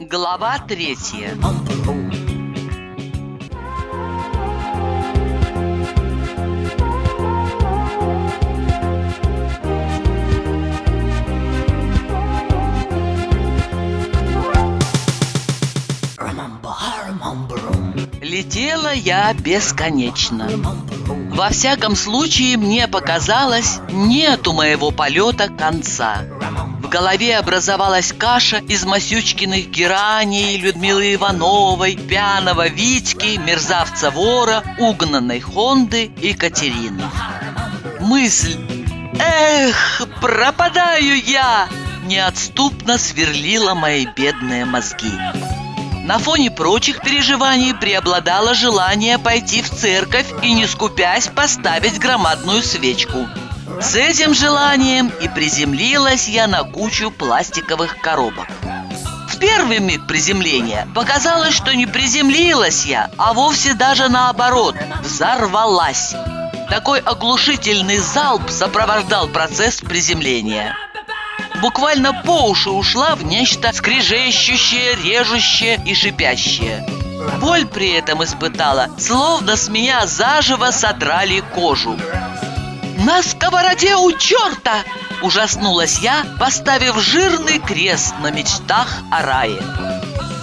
Глава третья Летела я бесконечно. Во всяком случае, мне показалось, нету моего полета конца. В голове образовалась каша из Масючкиных гераний, Людмилы Ивановой, Пьяного Витьки, Мерзавца Вора, Угнанной Хонды и Катерины. Мысль «Эх, пропадаю я!» неотступно сверлила мои бедные мозги. На фоне прочих переживаний преобладало желание пойти в церковь и, не скупясь, поставить громадную свечку. С этим желанием и приземлилась я на кучу пластиковых коробок. В первый миг приземления показалось, что не приземлилась я, а вовсе даже наоборот, взорвалась. Такой оглушительный залп сопровождал процесс приземления – буквально по уши ушла в нечто скрежещущее, режущее и шипящее. Боль при этом испытала, словно с меня заживо содрали кожу. «На сковороде у черта!» – ужаснулась я, поставив жирный крест на мечтах о рае.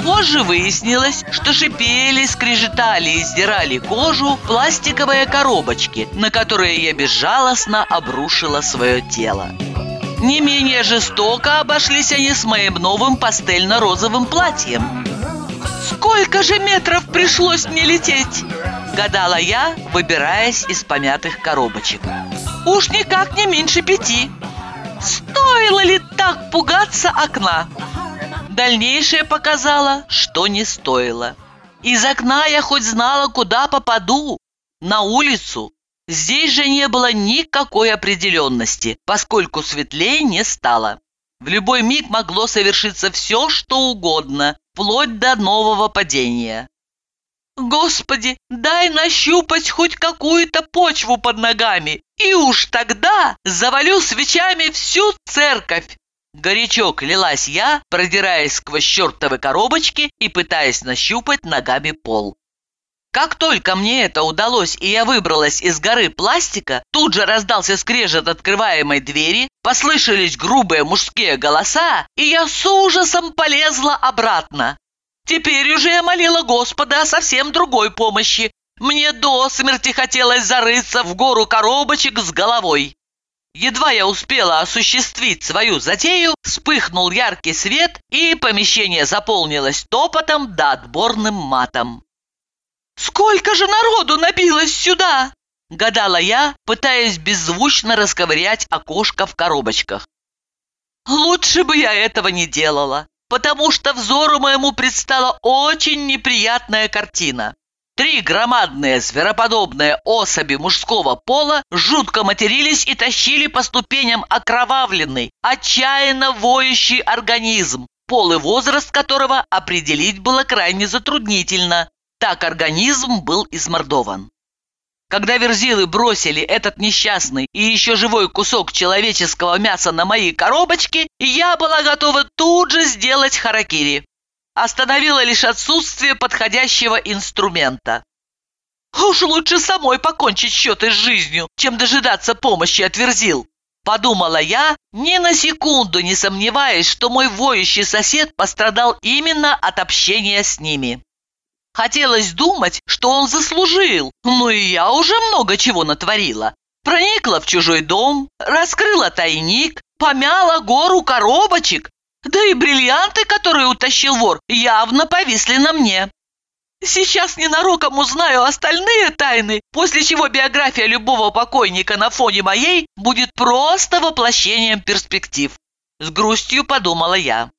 Позже выяснилось, что шипели, скрежетали и сдирали кожу пластиковые коробочки, на которые я безжалостно обрушила свое тело. Не менее жестоко обошлись они с моим новым пастельно-розовым платьем. «Сколько же метров пришлось мне лететь?» Гадала я, выбираясь из помятых коробочек. «Уж никак не меньше пяти. Стоило ли так пугаться окна?» Дальнейшее показало, что не стоило. Из окна я хоть знала, куда попаду. На улицу, Здесь же не было никакой определенности, поскольку светлее не стало. В любой миг могло совершиться все, что угодно, вплоть до нового падения. «Господи, дай нащупать хоть какую-то почву под ногами, и уж тогда завалю свечами всю церковь!» Горячо клялась я, продираясь сквозь чертовы коробочки и пытаясь нащупать ногами пол. Как только мне это удалось, и я выбралась из горы пластика, тут же раздался скрежет открываемой двери, послышались грубые мужские голоса, и я с ужасом полезла обратно. Теперь уже я молила Господа о совсем другой помощи. Мне до смерти хотелось зарыться в гору коробочек с головой. Едва я успела осуществить свою затею, вспыхнул яркий свет, и помещение заполнилось топотом да отборным матом. «Сколько же народу набилось сюда?» – гадала я, пытаясь беззвучно расковырять окошко в коробочках. Лучше бы я этого не делала, потому что взору моему предстала очень неприятная картина. Три громадные звероподобные особи мужского пола жутко матерились и тащили по ступеням окровавленный, отчаянно воющий организм, пол и возраст которого определить было крайне затруднительно, так организм был измордован. Когда верзилы бросили этот несчастный и еще живой кусок человеческого мяса на мои коробочки, я была готова тут же сделать харакири. Остановила лишь отсутствие подходящего инструмента. Уж лучше самой покончить счеты с жизнью, чем дожидаться помощи от верзил. Подумала я, ни на секунду не сомневаясь, что мой воющий сосед пострадал именно от общения с ними. Хотелось думать, что он заслужил, но и я уже много чего натворила. Проникла в чужой дом, раскрыла тайник, помяла гору коробочек. Да и бриллианты, которые утащил вор, явно повисли на мне. Сейчас ненароком узнаю остальные тайны, после чего биография любого покойника на фоне моей будет просто воплощением перспектив. С грустью подумала я.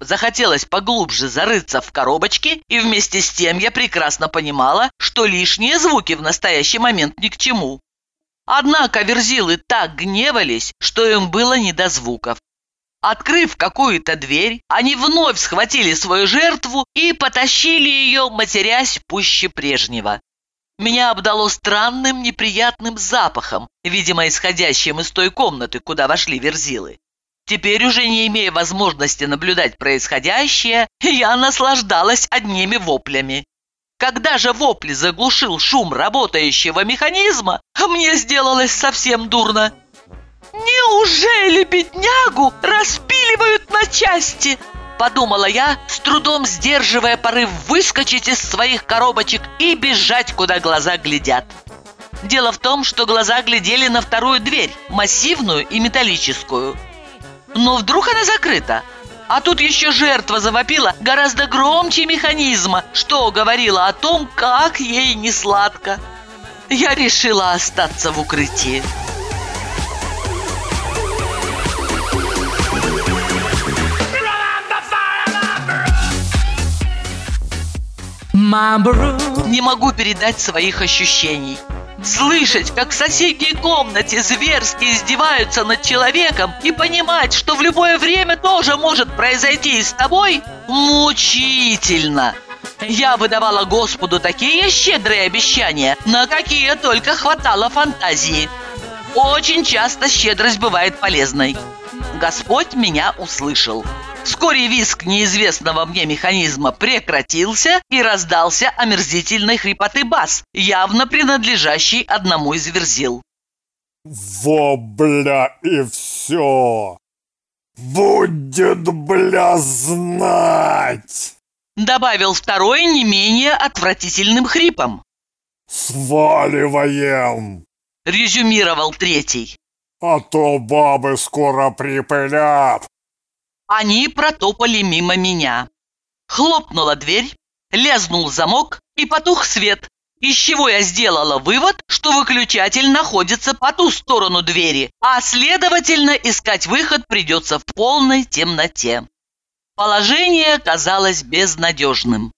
Захотелось поглубже зарыться в коробочки, и вместе с тем я прекрасно понимала, что лишние звуки в настоящий момент ни к чему. Однако верзилы так гневались, что им было не до звуков. Открыв какую-то дверь, они вновь схватили свою жертву и потащили ее, матерясь пуще прежнего. Меня обдало странным неприятным запахом, видимо, исходящим из той комнаты, куда вошли верзилы. Теперь уже не имея возможности наблюдать происходящее, я наслаждалась одними воплями. Когда же вопли заглушил шум работающего механизма, мне сделалось совсем дурно. «Неужели беднягу распиливают на части?» Подумала я, с трудом сдерживая порыв выскочить из своих коробочек и бежать, куда глаза глядят. Дело в том, что глаза глядели на вторую дверь, массивную и металлическую. Но вдруг она закрыта? А тут еще жертва завопила гораздо громче механизма, что говорило о том, как ей не сладко. Я решила остаться в укрытии. Не могу передать своих ощущений. Слышать, как в соседней комнате зверски издеваются над человеком и понимать, что в любое время тоже может произойти и с тобой, мучительно. Я выдавала Господу такие щедрые обещания, на какие только хватало фантазии. Очень часто щедрость бывает полезной. Господь меня услышал. Вскоре виск неизвестного мне механизма прекратился и раздался омерзительный хрипотый бас, явно принадлежащий одному из верзил. Во, бля, и все! Будет, бля, знать! Добавил второй не менее отвратительным хрипом. «Сваливаем!» Резюмировал третий. «А то бабы скоро припылят!» Они протопали мимо меня. Хлопнула дверь, лязнул замок и потух свет, из чего я сделала вывод, что выключатель находится по ту сторону двери, а следовательно искать выход придется в полной темноте. Положение казалось безнадежным.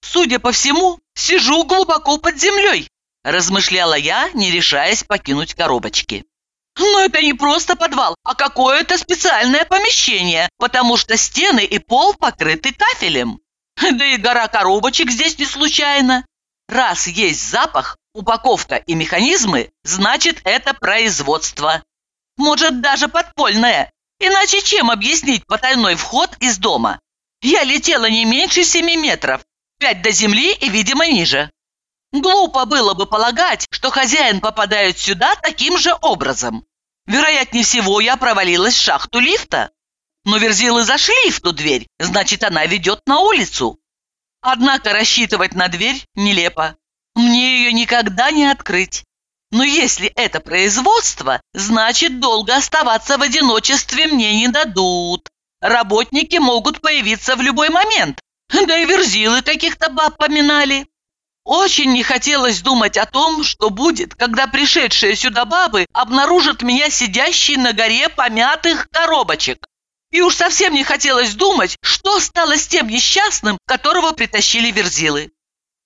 Судя по всему, сижу глубоко под землей, размышляла я, не решаясь покинуть коробочки. Но это не просто подвал, а какое-то специальное помещение, потому что стены и пол покрыты кафелем. Да и гора коробочек здесь не случайно. Раз есть запах, упаковка и механизмы, значит это производство. Может даже подпольное. Иначе чем объяснить потайной вход из дома? Я летела не меньше семи метров, пять до земли и, видимо, ниже. Глупо было бы полагать, что хозяин попадает сюда таким же образом. Вероятнее всего, я провалилась в шахту лифта. Но верзилы зашли в ту дверь, значит, она ведет на улицу. Однако рассчитывать на дверь нелепо. Мне ее никогда не открыть. Но если это производство, значит, долго оставаться в одиночестве мне не дадут. Работники могут появиться в любой момент. Да и верзилы каких-то баб поминали. Очень не хотелось думать о том, что будет, когда пришедшие сюда бабы обнаружат меня сидящей на горе помятых коробочек. И уж совсем не хотелось думать, что стало с тем несчастным, которого притащили верзилы.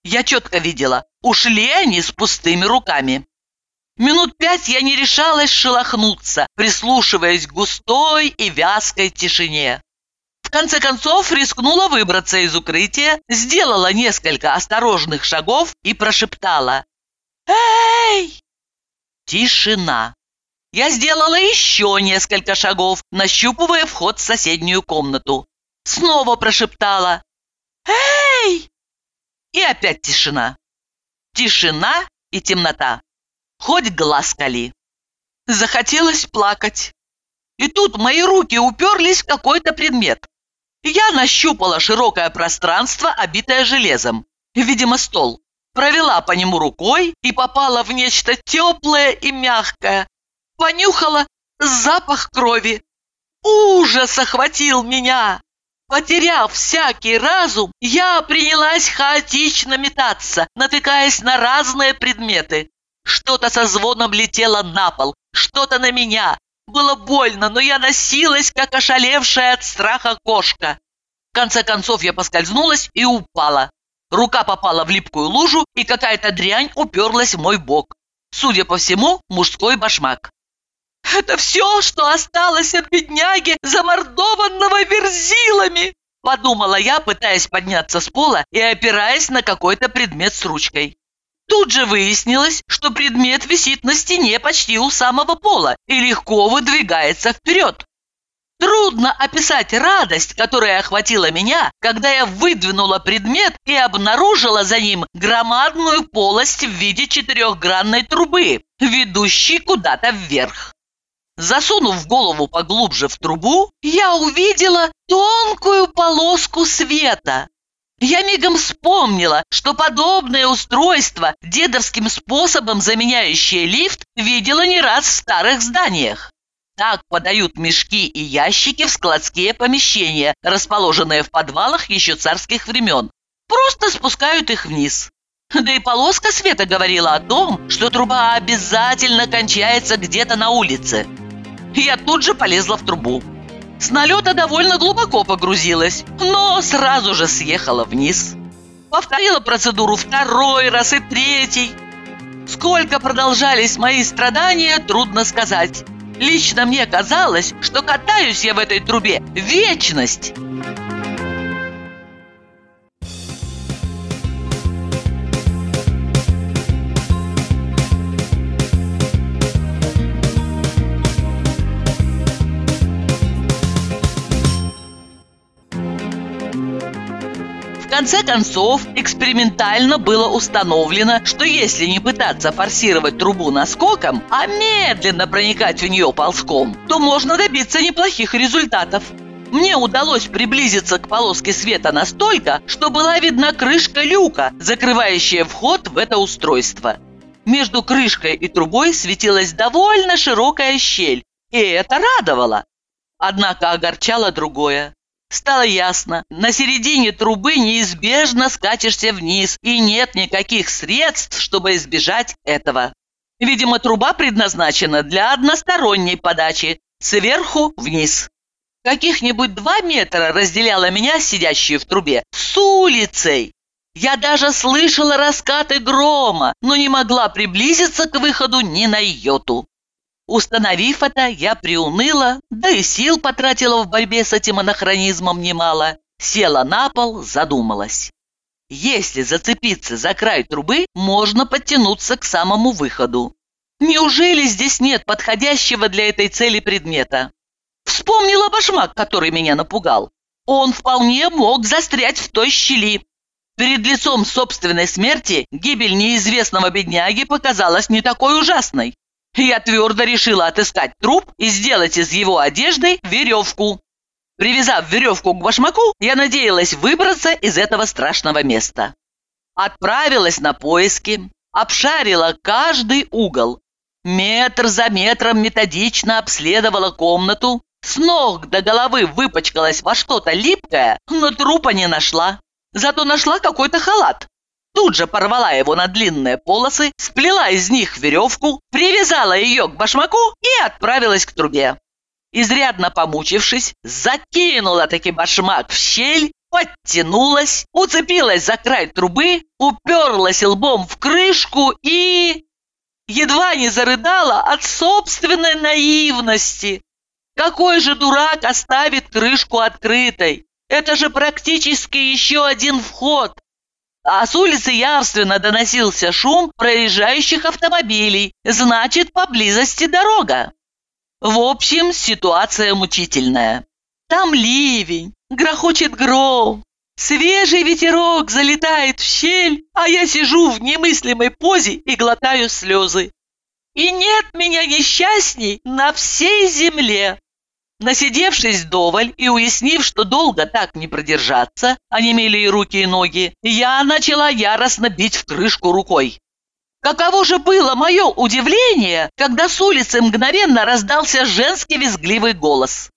Я четко видела, ушли они с пустыми руками. Минут пять я не решалась шелохнуться, прислушиваясь к густой и вязкой тишине конце концов рискнула выбраться из укрытия, сделала несколько осторожных шагов и прошептала «Эй!». Тишина. Я сделала еще несколько шагов, нащупывая вход в соседнюю комнату. Снова прошептала «Эй!». И опять тишина. Тишина и темнота. Хоть глаз кали. Захотелось плакать. И тут мои руки уперлись в какой-то предмет. Я нащупала широкое пространство, обитое железом, видимо, стол. Провела по нему рукой и попала в нечто теплое и мягкое. Понюхала запах крови. Ужас охватил меня. Потеряв всякий разум, я принялась хаотично метаться, натыкаясь на разные предметы. Что-то со звоном летело на пол, что-то на меня, было больно, но я носилась, как ошалевшая от страха кошка. В конце концов я поскользнулась и упала. Рука попала в липкую лужу, и какая-то дрянь уперлась в мой бок. Судя по всему, мужской башмак. Это все, что осталось от бедняги, замордованного верзилами!» Подумала я, пытаясь подняться с пола и опираясь на какой-то предмет с ручкой. Тут же выяснилось, что предмет висит на стене почти у самого пола и легко выдвигается вперед. Трудно описать радость, которая охватила меня, когда я выдвинула предмет и обнаружила за ним громадную полость в виде четырехгранной трубы, ведущей куда-то вверх. Засунув голову поглубже в трубу, я увидела тонкую полоску света. Я мигом вспомнила, что подобное устройство, дедовским способом заменяющее лифт, видела не раз в старых зданиях. Так подают мешки и ящики в складские помещения, расположенные в подвалах еще царских времен. Просто спускают их вниз. Да и полоска света говорила о том, что труба обязательно кончается где-то на улице. Я тут же полезла в трубу. С налета довольно глубоко погрузилась, но сразу же съехала вниз. Повторила процедуру второй раз и третий. Сколько продолжались мои страдания, трудно сказать. Лично мне казалось, что катаюсь я в этой трубе вечность. Конце концов, экспериментально было установлено, что если не пытаться форсировать трубу наскоком, а медленно проникать в нее ползком, то можно добиться неплохих результатов. Мне удалось приблизиться к полоске света настолько, что была видна крышка люка, закрывающая вход в это устройство. Между крышкой и трубой светилась довольно широкая щель, и это радовало. Однако огорчало другое. Стало ясно, на середине трубы неизбежно скатишься вниз, и нет никаких средств, чтобы избежать этого. Видимо, труба предназначена для односторонней подачи, сверху вниз. Каких-нибудь два метра разделяло меня, сидящую в трубе, с улицей. Я даже слышала раскаты грома, но не могла приблизиться к выходу ни на йоту. Установив это, я приуныла, да и сил потратила в борьбе с этим анахронизмом немало. Села на пол, задумалась. Если зацепиться за край трубы, можно подтянуться к самому выходу. Неужели здесь нет подходящего для этой цели предмета? Вспомнила башмак, который меня напугал. Он вполне мог застрять в той щели. Перед лицом собственной смерти гибель неизвестного бедняги показалась не такой ужасной. Я твердо решила отыскать труп и сделать из его одежды веревку. Привязав веревку к башмаку, я надеялась выбраться из этого страшного места. Отправилась на поиски, обшарила каждый угол. Метр за метром методично обследовала комнату, с ног до головы выпачкалась во что-то липкое, но трупа не нашла. Зато нашла какой-то халат, Тут же порвала его на длинные полосы, сплела из них веревку, привязала ее к башмаку и отправилась к трубе. Изрядно помучившись, закинула таки башмак в щель, подтянулась, уцепилась за край трубы, уперлась лбом в крышку и... Едва не зарыдала от собственной наивности. Какой же дурак оставит крышку открытой? Это же практически еще один вход а с улицы явственно доносился шум проезжающих автомобилей, значит, поблизости дорога. В общем, ситуация мучительная. Там ливень, грохочет гром, свежий ветерок залетает в щель, а я сижу в немыслимой позе и глотаю слезы. И нет меня несчастней на всей земле. Насидевшись доволь и уяснив, что долго так не продержаться, онемели и руки, и ноги, я начала яростно бить в крышку рукой. Каково же было мое удивление, когда с улицы мгновенно раздался женский визгливый голос.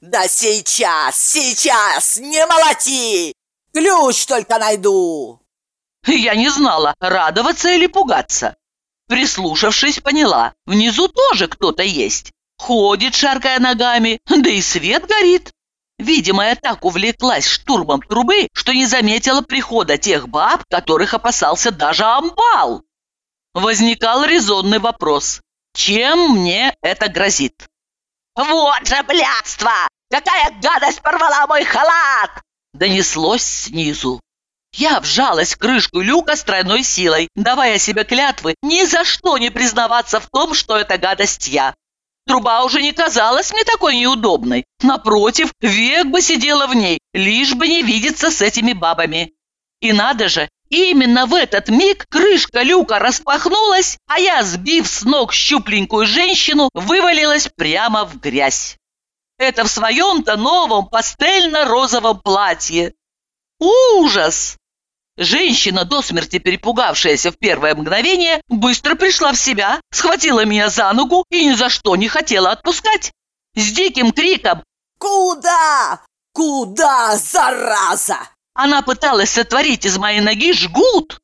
«Да сейчас, сейчас, не молоти! Ключ только найду!» Я не знала, радоваться или пугаться. Прислушавшись, поняла, внизу тоже кто-то есть. Ходит, шаркая ногами, да и свет горит. Видимо, я так увлеклась штурмом трубы, что не заметила прихода тех баб, которых опасался даже амбал. Возникал резонный вопрос. чем мне это грозит. «Вот же блядство! Какая гадость порвала мой халат!» Донеслось снизу. Я вжалась в крышку люка с тройной силой, давая себе клятвы ни за что не признаваться в том, что это гадость я. Труба уже не казалась мне такой неудобной. Напротив, век бы сидела в ней, лишь бы не видеться с этими бабами. И надо же, именно в этот миг крышка люка распахнулась, а я, сбив с ног щупленькую женщину, вывалилась прямо в грязь. Это в своем-то новом пастельно-розовом платье. Ужас! Женщина, до смерти перепугавшаяся в первое мгновение, быстро пришла в себя, схватила меня за ногу и ни за что не хотела отпускать. С диким криком «Куда? Куда, зараза?» Она пыталась сотворить из моей ноги жгут.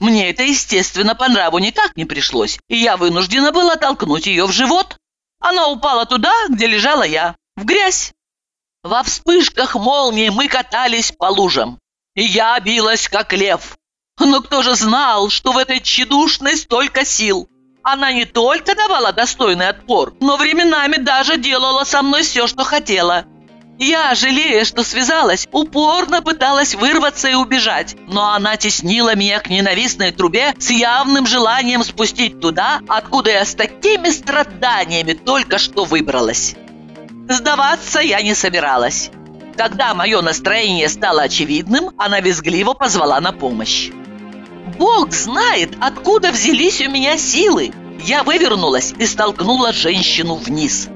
Мне это, естественно, по нраву никак не пришлось, и я вынуждена была толкнуть ее в живот. Она упала туда, где лежала я, в грязь. Во вспышках молнии мы катались по лужам и я билась, как лев. Но кто же знал, что в этой тщедушной столько сил? Она не только давала достойный отпор, но временами даже делала со мной все, что хотела. Я, жалея, что связалась, упорно пыталась вырваться и убежать, но она теснила меня к ненавистной трубе с явным желанием спустить туда, откуда я с такими страданиями только что выбралась. Сдаваться я не собиралась. Когда мое настроение стало очевидным, она визгливо позвала на помощь. Бог знает, откуда взялись у меня силы. Я вывернулась и столкнула женщину вниз.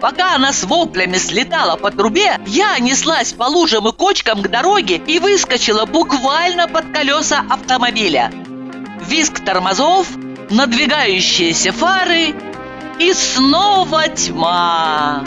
Пока она с воплями слетала по трубе, я неслась по лужам и кочкам к дороге и выскочила буквально под колеса автомобиля. Визг тормозов, надвигающиеся фары и снова тьма.